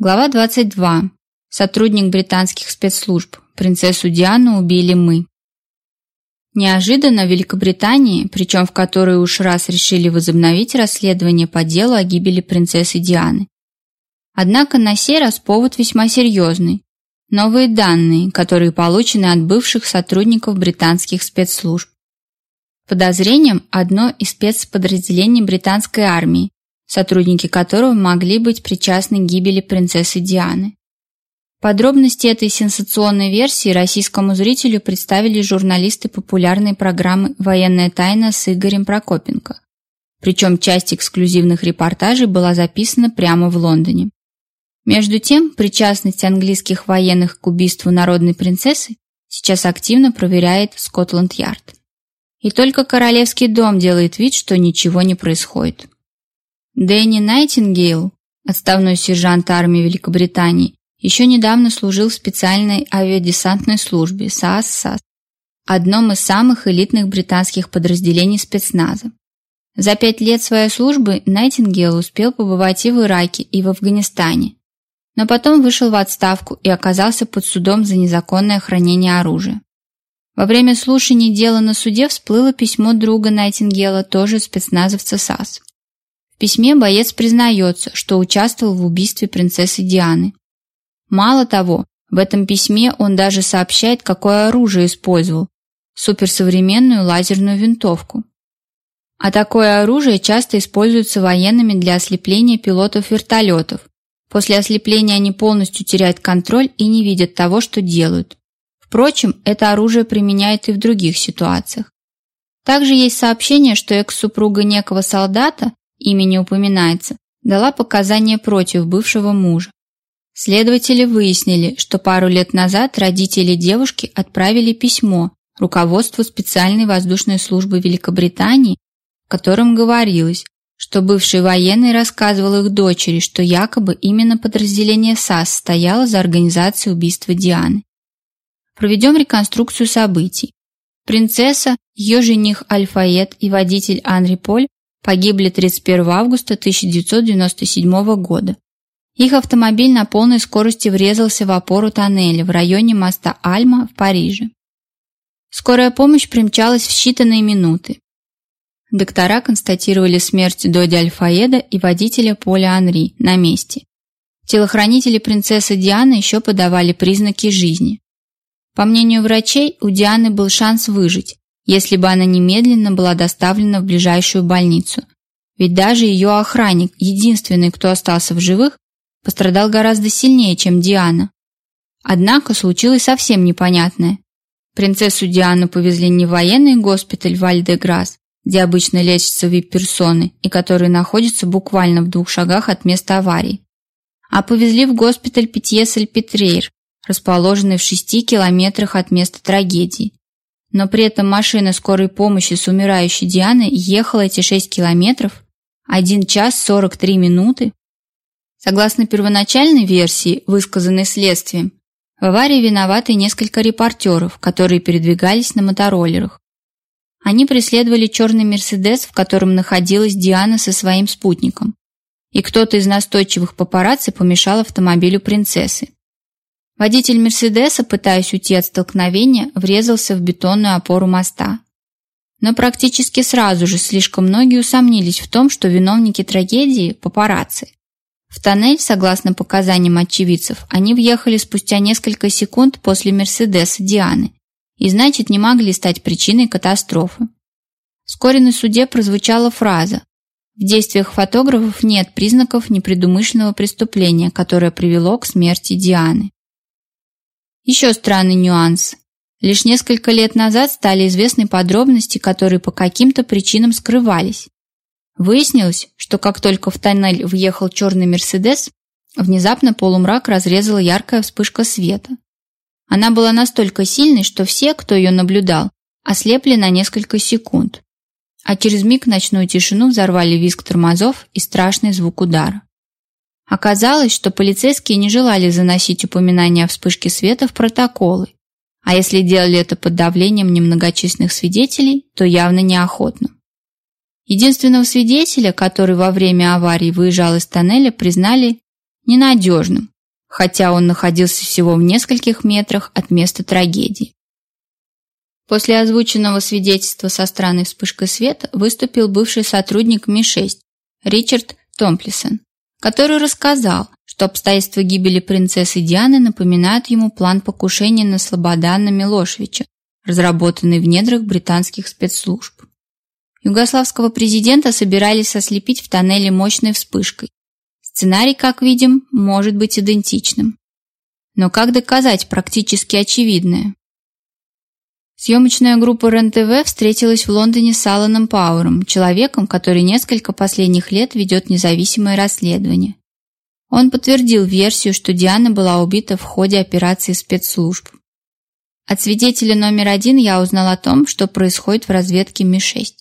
Глава 22. Сотрудник британских спецслужб. Принцессу Диану убили мы. Неожиданно в Великобритании, причем в которой уж раз решили возобновить расследование по делу о гибели принцессы Дианы. Однако на сей раз повод весьма серьезный. Новые данные, которые получены от бывших сотрудников британских спецслужб. Подозрением одно из спецподразделений британской армии, сотрудники которого могли быть причастны к гибели принцессы Дианы. Подробности этой сенсационной версии российскому зрителю представили журналисты популярной программы «Военная тайна» с Игорем Прокопенко. Причем часть эксклюзивных репортажей была записана прямо в Лондоне. Между тем, причастность английских военных к убийству народной принцессы сейчас активно проверяет Скотланд-Ярд. И только королевский дом делает вид, что ничего не происходит. Дэнни Найтингейл, отставной сержант армии Великобритании, еще недавно служил в специальной авиадесантной службе САС-SAS, одном из самых элитных британских подразделений спецназа. За пять лет своей службы Найтингейл успел побывать и в Ираке, и в Афганистане, но потом вышел в отставку и оказался под судом за незаконное хранение оружия. Во время слушаний дела на суде всплыло письмо друга Найтингела, тоже спецназовца САС. Письме боец признается, что участвовал в убийстве принцессы Дианы. Мало того, в этом письме он даже сообщает, какое оружие использовал – суперсовременную лазерную винтовку. А такое оружие часто используется военными для ослепления пилотов вертолетов. После ослепления они полностью теряют контроль и не видят того, что делают. Впрочем, это оружие применяют и в других ситуациях. Также есть сообщение, что экс-супруга некого солдата имя не упоминается, дала показания против бывшего мужа. Следователи выяснили, что пару лет назад родители девушки отправили письмо руководству специальной воздушной службы Великобритании, в котором говорилось, что бывший военный рассказывал их дочери, что якобы именно подразделение САС стояло за организацией убийства Дианы. Проведем реконструкцию событий. Принцесса, ее жених Альфаед и водитель Анри Поль погибли 31 августа 1997 года. Их автомобиль на полной скорости врезался в опору тоннеля в районе моста Альма в Париже. Скорая помощь примчалась в считанные минуты. Доктора констатировали смерть Доди Альфаеда и водителя Поля Анри на месте. Телохранители принцессы Дианы еще подавали признаки жизни. По мнению врачей, у Дианы был шанс выжить, если бы она немедленно была доставлена в ближайшую больницу. Ведь даже ее охранник, единственный, кто остался в живых, пострадал гораздо сильнее, чем Диана. Однако случилось совсем непонятное. Принцессу Диану повезли не в военный госпиталь Вальдеграс, где обычно лечатся вип-персоны и который находится буквально в двух шагах от места аварии, а повезли в госпиталь Питье-Сальпетрейр, расположенный в шести километрах от места трагедии, но при этом машина скорой помощи с умирающей Дианой ехала эти 6 километров 1 час 43 минуты. Согласно первоначальной версии, высказанной следствием, в аварии виноваты несколько репортеров, которые передвигались на мотороллерах. Они преследовали черный Мерседес, в котором находилась Диана со своим спутником. И кто-то из настойчивых папарацци помешал автомобилю принцессы. Водитель Мерседеса, пытаясь уйти от столкновения, врезался в бетонную опору моста. Но практически сразу же слишком многие усомнились в том, что виновники трагедии – папарацци. В тоннель, согласно показаниям очевидцев, они въехали спустя несколько секунд после Мерседеса Дианы и, значит, не могли стать причиной катастрофы. Вскоре на суде прозвучала фраза «В действиях фотографов нет признаков непредумышленного преступления, которое привело к смерти Дианы». Еще странный нюанс. Лишь несколько лет назад стали известны подробности, которые по каким-то причинам скрывались. Выяснилось, что как только в тоннель въехал черный Мерседес, внезапно полумрак разрезала яркая вспышка света. Она была настолько сильной, что все, кто ее наблюдал, ослепли на несколько секунд. А через миг ночную тишину взорвали визг тормозов и страшный звук удара. Оказалось, что полицейские не желали заносить упоминания о вспышке света в протоколы, а если делали это под давлением немногочисленных свидетелей, то явно неохотно. Единственного свидетеля, который во время аварии выезжал из тоннеля, признали ненадежным, хотя он находился всего в нескольких метрах от места трагедии. После озвученного свидетельства со странной вспышкой света выступил бывший сотрудник Ми-6 Ричард Томплисон, который рассказал, что обстоятельства гибели принцессы Дианы напоминают ему план покушения на Слободана Милошевича, разработанный в недрах британских спецслужб. Югославского президента собирались ослепить в тоннеле мощной вспышкой. Сценарий, как видим, может быть идентичным. Но как доказать практически очевидное? Съемочная группа РЕН-ТВ встретилась в Лондоне с Аланом Пауэром, человеком, который несколько последних лет ведет независимое расследование. Он подтвердил версию, что Диана была убита в ходе операции спецслужб. От свидетеля номер один я узнал о том, что происходит в разведке Ми-6.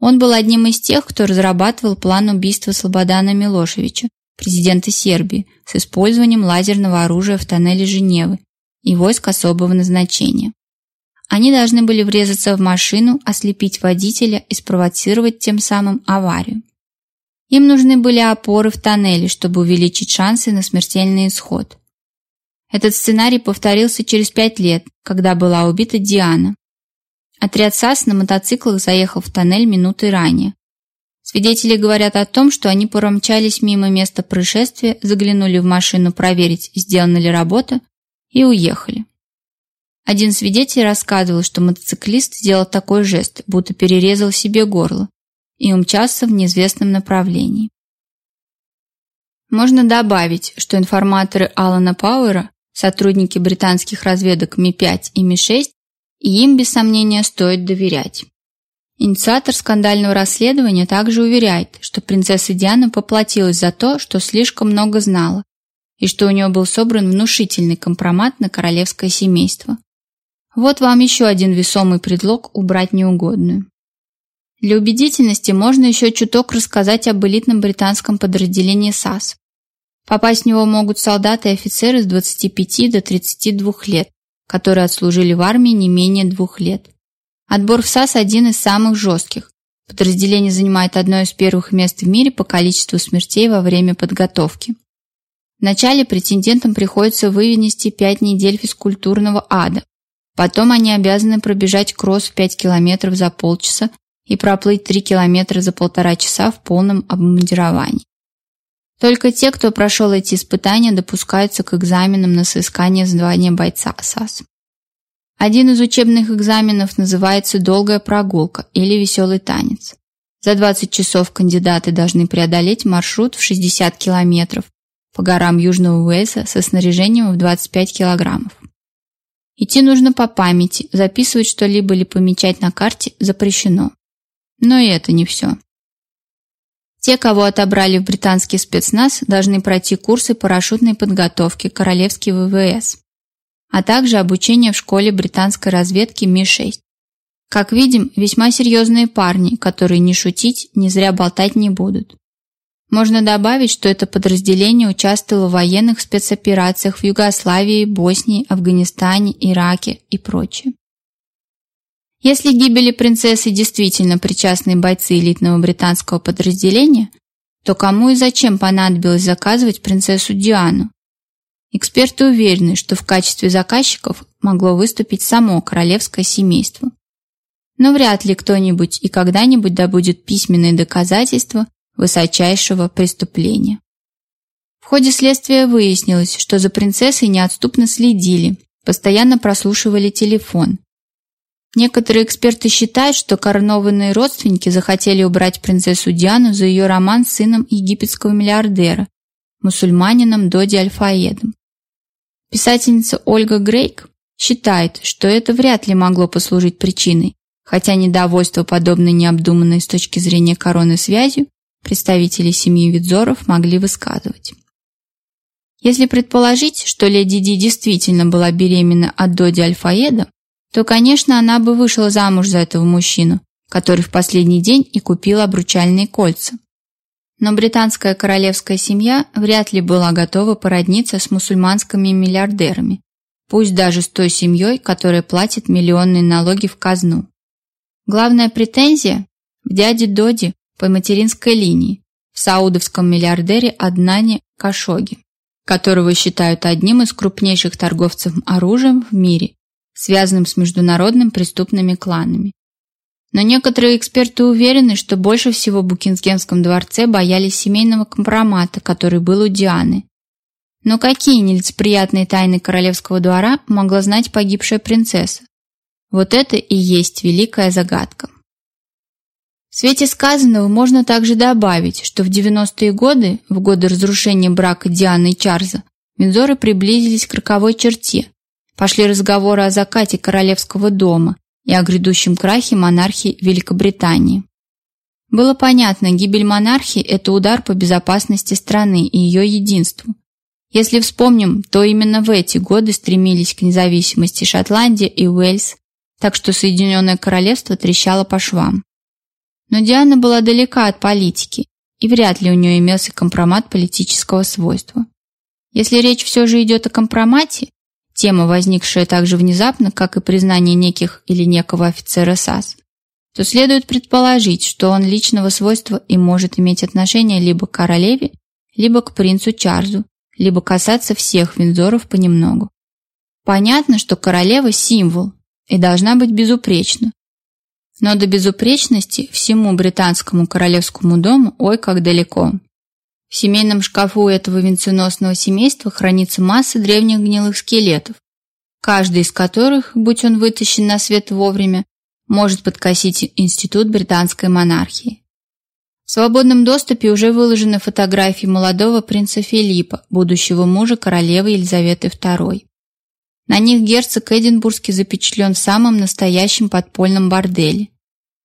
Он был одним из тех, кто разрабатывал план убийства Слободана Милошевича, президента Сербии, с использованием лазерного оружия в тоннеле Женевы и войск особого назначения. Они должны были врезаться в машину, ослепить водителя и спровоцировать тем самым аварию. Им нужны были опоры в тоннеле, чтобы увеличить шансы на смертельный исход. Этот сценарий повторился через пять лет, когда была убита Диана. Отряд САС на мотоциклах заехал в тоннель минуты ранее. Свидетели говорят о том, что они промчались мимо места происшествия, заглянули в машину проверить, сделана ли работа, и уехали. Один свидетель рассказывал, что мотоциклист сделал такой жест, будто перерезал себе горло, и умчался в неизвестном направлении. Можно добавить, что информаторы Алана Пауэра, сотрудники британских разведок Ми-5 и Ми-6, и им без сомнения стоит доверять. Инициатор скандального расследования также уверяет, что принцесса Диана поплатилась за то, что слишком много знала, и что у нее был собран внушительный компромат на королевское семейство. Вот вам еще один весомый предлог убрать неугодную. Для убедительности можно еще чуток рассказать об элитном британском подразделении САС. Попасть в него могут солдаты и офицеры с 25 до 32 лет, которые отслужили в армии не менее двух лет. Отбор в САС один из самых жестких. Подразделение занимает одно из первых мест в мире по количеству смертей во время подготовки. Вначале претендентам приходится вынести 5 недель физкультурного ада, Потом они обязаны пробежать кросс в 5 километров за полчаса и проплыть 3 километра за полтора часа в полном обмундировании. Только те, кто прошел эти испытания, допускаются к экзаменам на соискание звания бойца САС. Один из учебных экзаменов называется «Долгая прогулка» или «Веселый танец». За 20 часов кандидаты должны преодолеть маршрут в 60 километров по горам Южного Уэльса со снаряжением в 25 килограммов. Идти нужно по памяти, записывать что-либо или помечать на карте запрещено. Но и это не все. Те, кого отобрали в британский спецназ, должны пройти курсы парашютной подготовки Королевский ВВС, а также обучение в школе британской разведки Ми-6. Как видим, весьма серьезные парни, которые не шутить, не зря болтать не будут. Можно добавить, что это подразделение участвовало в военных спецоперациях в Югославии, Боснии, Афганистане, Ираке и прочее. Если гибели принцессы действительно причастны бойцы элитного британского подразделения, то кому и зачем понадобилось заказывать принцессу Диану? Эксперты уверены, что в качестве заказчиков могло выступить само королевское семейство. Но вряд ли кто-нибудь и когда-нибудь добудет письменные доказательства высочайшего преступления. В ходе следствия выяснилось, что за принцессой неотступно следили, постоянно прослушивали телефон. Некоторые эксперты считают, что коронованные родственники захотели убрать принцессу Диану за ее роман с сыном египетского миллиардера, мусульманином Доди Альфаедом. Писательница Ольга Грейк считает, что это вряд ли могло послужить причиной, хотя недовольство подобной необдуманной с точки зрения короны связью представители семьи Видзоров могли высказывать. Если предположить, что леди Ди действительно была беременна от Доди Альфаеда, то, конечно, она бы вышла замуж за этого мужчину, который в последний день и купил обручальные кольца. Но британская королевская семья вряд ли была готова породниться с мусульманскими миллиардерами, пусть даже с той семьей, которая платит миллионные налоги в казну. Главная претензия в дяде Доди по материнской линии в саудовском миллиардере Аднане Кашоги. которого считают одним из крупнейших торговцев оружием в мире, связанным с международными преступными кланами. Но некоторые эксперты уверены, что больше всего в Букингемском дворце боялись семейного компромата, который был у Дианы. Но какие нелицеприятные тайны королевского двора могла знать погибшая принцесса? Вот это и есть великая загадка. В свете сказанного можно также добавить, что в 90-е годы, в годы разрушения брака Дианы и Чарльза, Виндзоры приблизились к роковой черте. Пошли разговоры о закате королевского дома и о грядущем крахе монархии Великобритании. Было понятно, гибель монархии – это удар по безопасности страны и ее единству. Если вспомним, то именно в эти годы стремились к независимости Шотландия и Уэльс, так что Соединенное Королевство трещало по швам. Но Диана была далека от политики, и вряд ли у нее имелся компромат политического свойства. Если речь все же идет о компромате, тема, возникшая так же внезапно, как и признание неких или некого офицера САС, то следует предположить, что он личного свойства и может иметь отношение либо к королеве, либо к принцу Чарльзу, либо касаться всех Виндзоров понемногу. Понятно, что королева – символ и должна быть безупречна, но до безупречности всему британскому королевскому дому ой как далеко. В семейном шкафу этого венценосного семейства хранится масса древних гнилых скелетов, каждый из которых, будь он вытащен на свет вовремя, может подкосить институт британской монархии. В свободном доступе уже выложены фотографии молодого принца Филиппа, будущего мужа королевы Елизаветы II. На них герцог Эдинбургский запечатлен в самом настоящем подпольном борделе.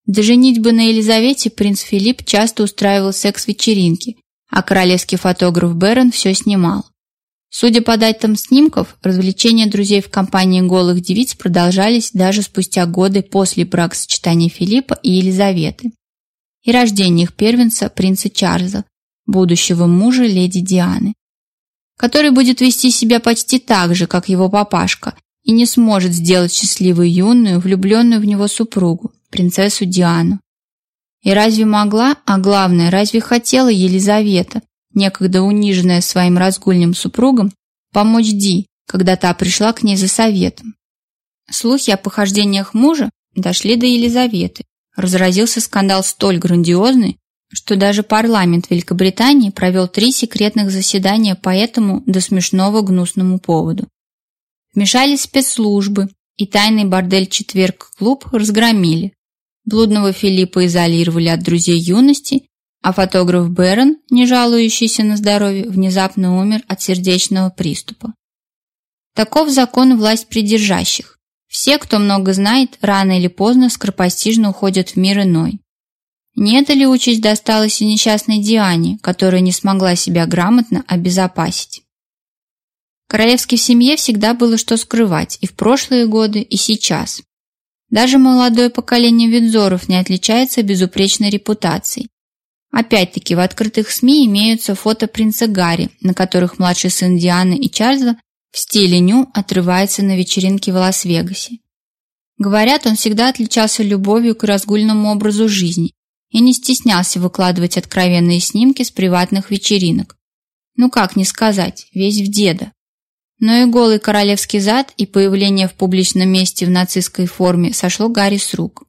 До женитьбы на Елизавете принц Филипп часто устраивал секс-вечеринки, а королевский фотограф Берн все снимал. Судя по датам снимков, развлечения друзей в компании голых девиц продолжались даже спустя годы после бракосочетания Филиппа и Елизаветы и рождения их первенца, принца Чарльза, будущего мужа леди Дианы который будет вести себя почти так же, как его папашка, и не сможет сделать счастливой юную, влюбленную в него супругу, принцессу Диану. И разве могла, а главное, разве хотела Елизавета, некогда униженная своим разгульным супругом, помочь Ди, когда та пришла к ней за советом? Слухи о похождениях мужа дошли до Елизаветы. Разразился скандал столь грандиозный, что даже парламент Великобритании провел три секретных заседания по этому до смешного гнусному поводу. Вмешались спецслужбы, и тайный бордель «Четверг-клуб» разгромили. Блудного Филиппа изолировали от друзей юности, а фотограф Бэрон, не жалующийся на здоровье, внезапно умер от сердечного приступа. Таков закон власть придержащих. Все, кто много знает, рано или поздно скоропостижно уходят в мир иной. Не эта ли участь досталась и несчастной Диане, которая не смогла себя грамотно обезопасить? Королевской семье всегда было что скрывать и в прошлые годы, и сейчас. Даже молодое поколение Винзоров не отличается безупречной репутацией. Опять-таки, в открытых СМИ имеются фото принца Гарри, на которых младший сын Дианы и Чарльза в стиле ню отрывается на вечеринке в Лас-Вегасе. Говорят, он всегда отличался любовью к разгульному образу жизни и не стеснялся выкладывать откровенные снимки с приватных вечеринок. Ну как не сказать, весь в деда. Но и голый королевский зад и появление в публичном месте в нацистской форме сошло Гарри с рук.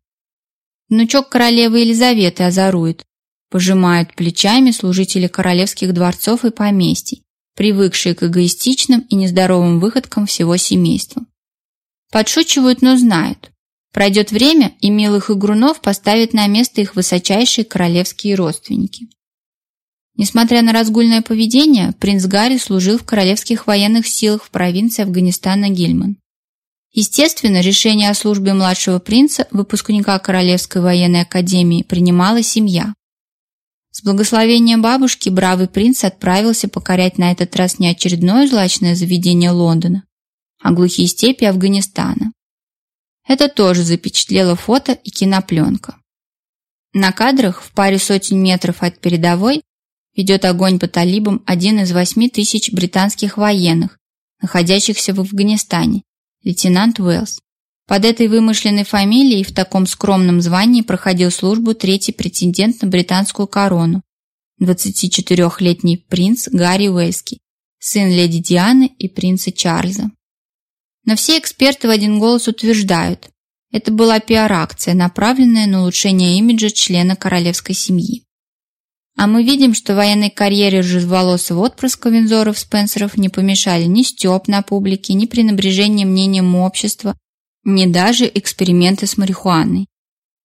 Внучок королевы Елизаветы озорует, пожимают плечами служители королевских дворцов и поместий, привыкшие к эгоистичным и нездоровым выходкам всего семейства. Подшучивают, но знают. Пройдет время, и милых игрунов поставят на место их высочайшие королевские родственники. Несмотря на разгульное поведение, принц Гарри служил в королевских военных силах в провинции Афганистана Гильман. Естественно, решение о службе младшего принца, выпускника Королевской военной академии, принимала семья. С благословения бабушки бравый принц отправился покорять на этот раз не очередное злачное заведение Лондона, а глухие степи Афганистана. Это тоже запечатлело фото и кинопленка. На кадрах в паре сотен метров от передовой ведет огонь по талибам один из восьми тысяч британских военных, находящихся в Афганистане, лейтенант Уэллс. Под этой вымышленной фамилией в таком скромном звании проходил службу третий претендент на британскую корону, 24-летний принц Гарри Уэльский, сын леди Дианы и принца Чарльза. Но все эксперты в один голос утверждают, это была пиар-акция, направленная на улучшение имиджа члена королевской семьи. А мы видим, что военной карьере рыжеволосого отпрыска Винзоров Спенсеров не помешали ни стёб на публике, ни пренебрежение мнением общества, ни даже эксперименты с марихуаной.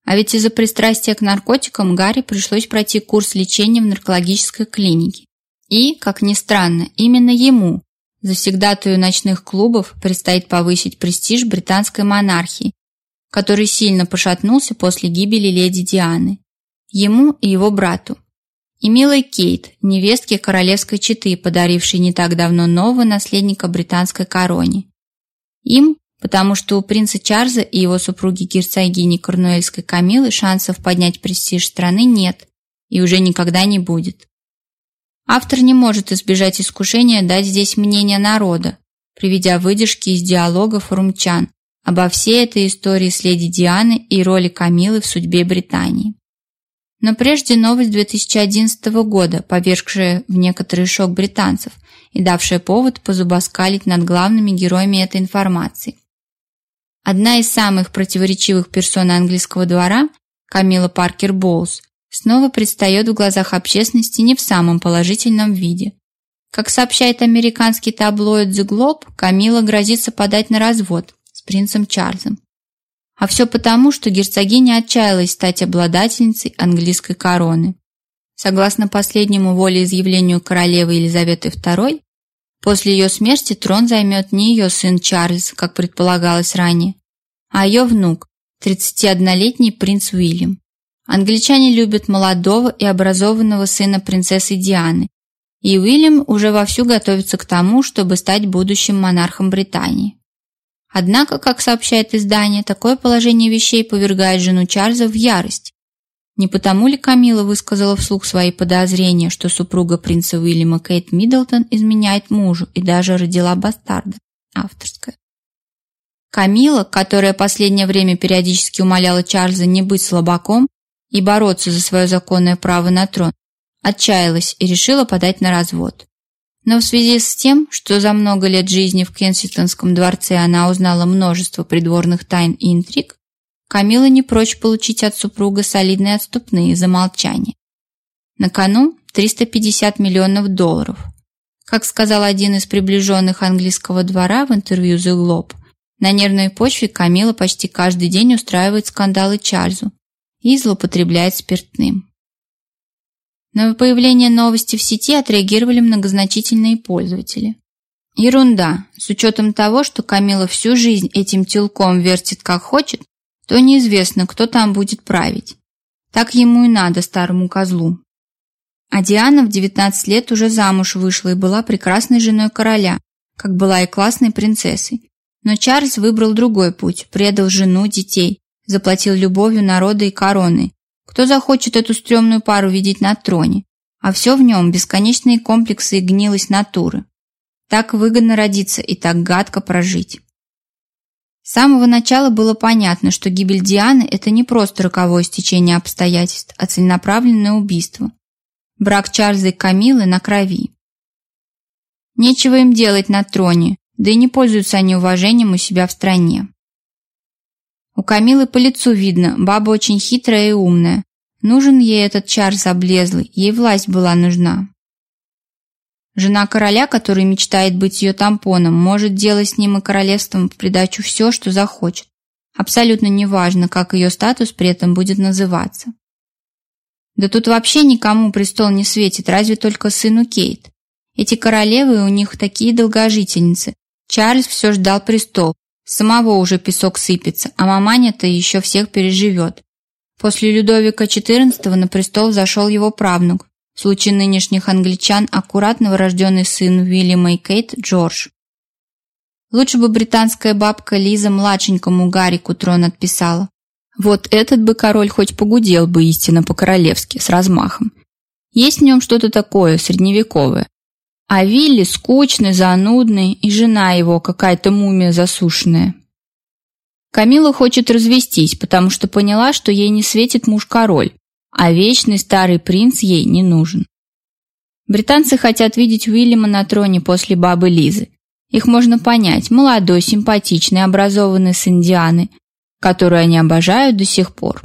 А ведь из-за пристрастия к наркотикам Гарри пришлось пройти курс лечения в наркологической клинике. И, как ни странно, именно ему, завсегдатую ночных клубов, предстоит повысить престиж британской монархии, который сильно пошатнулся после гибели леди Дианы. Ему и его брату. И милой Кейт, невестке королевской четы, подарившей не так давно нового наследника британской короне. Им, потому что у принца Чарльза и его супруги герцогини Корнуэльской Камилы шансов поднять престиж страны нет и уже никогда не будет. Автор не может избежать искушения дать здесь мнение народа, приведя выдержки из диалогов румчан обо всей этой истории с леди Дианы и роли Камилы в судьбе Британии. Но прежде новость 2011 года, повергшая в некоторый шок британцев и давшая повод позубоскалить над главными героями этой информации. Одна из самых противоречивых персон английского двора, Камила Паркер Боулс, снова предстает в глазах общественности не в самом положительном виде. Как сообщает американский таблоид The Globe, Камила грозится подать на развод с принцем Чарльзом. А все потому, что герцогиня отчаялась стать обладательницей английской короны. Согласно последнему волеизъявлению королевы Елизаветы II, После ее смерти трон займет не ее сын Чарльз, как предполагалось ранее, а ее внук, 31-летний принц Уильям. Англичане любят молодого и образованного сына принцессы Дианы, и Уильям уже вовсю готовится к тому, чтобы стать будущим монархом Британии. Однако, как сообщает издание, такое положение вещей повергает жену Чарльза в ярость, не потому ли Камила высказала вслух свои подозрения, что супруга принца Уильяма Кейт Миддлтон изменяет мужу и даже родила бастарда? Авторская. Камила, которая последнее время периодически умоляла Чарльза не быть слабаком и бороться за свое законное право на трон, отчаялась и решила подать на развод. Но в связи с тем, что за много лет жизни в Кенсингтонском дворце она узнала множество придворных тайн и интриг, Камила не прочь получить от супруга солидные отступные за молчание. На кону 350 миллионов долларов. Как сказал один из приближенных английского двора в интервью The Globe, на нервной почве Камила почти каждый день устраивает скандалы Чарльзу и злоупотребляет спиртным. На появление новости в сети отреагировали многозначительные пользователи. Ерунда, с учетом того, что Камила всю жизнь этим телком вертит как хочет, то неизвестно, кто там будет править. Так ему и надо, старому козлу. А Диана в 19 лет уже замуж вышла и была прекрасной женой короля, как была и классной принцессой. Но Чарльз выбрал другой путь, предал жену, детей, заплатил любовью народа и короны. Кто захочет эту стрёмную пару видеть на троне? А все в нем бесконечные комплексы и гнилость натуры. Так выгодно родиться и так гадко прожить. С самого начала было понятно, что гибель Дианы – это не просто роковое стечение обстоятельств, а целенаправленное убийство. Брак Чарльза и Камилы на крови. Нечего им делать на троне, да и не пользуются они уважением у себя в стране. У Камилы по лицу видно, баба очень хитрая и умная. Нужен ей этот Чарльз облезлый, ей власть была нужна. Жена короля, который мечтает быть ее тампоном, может делать с ним и королевством в придачу все, что захочет. Абсолютно неважно, как ее статус при этом будет называться. Да тут вообще никому престол не светит, разве только сыну Кейт. Эти королевы у них такие долгожительницы. Чарльз все ждал престол. Самого уже песок сыпется, а маманя-то еще всех переживет. После Людовика XIV на престол зашел его правнук, в случае нынешних англичан аккуратно вырожденный сын Уильяма и Кейт Джордж. Лучше бы британская бабка Лиза младшенькому Гарику трон отписала. Вот этот бы король хоть погудел бы истинно по-королевски, с размахом. Есть в нем что-то такое, средневековое. А Вилли скучный, занудный, и жена его какая-то мумия засушенная. Камила хочет развестись, потому что поняла, что ей не светит муж-король, а вечный старый принц ей не нужен. Британцы хотят видеть Уильяма на троне после бабы Лизы. Их можно понять. Молодой, симпатичный, образованный с Индианы, которую они обожают до сих пор.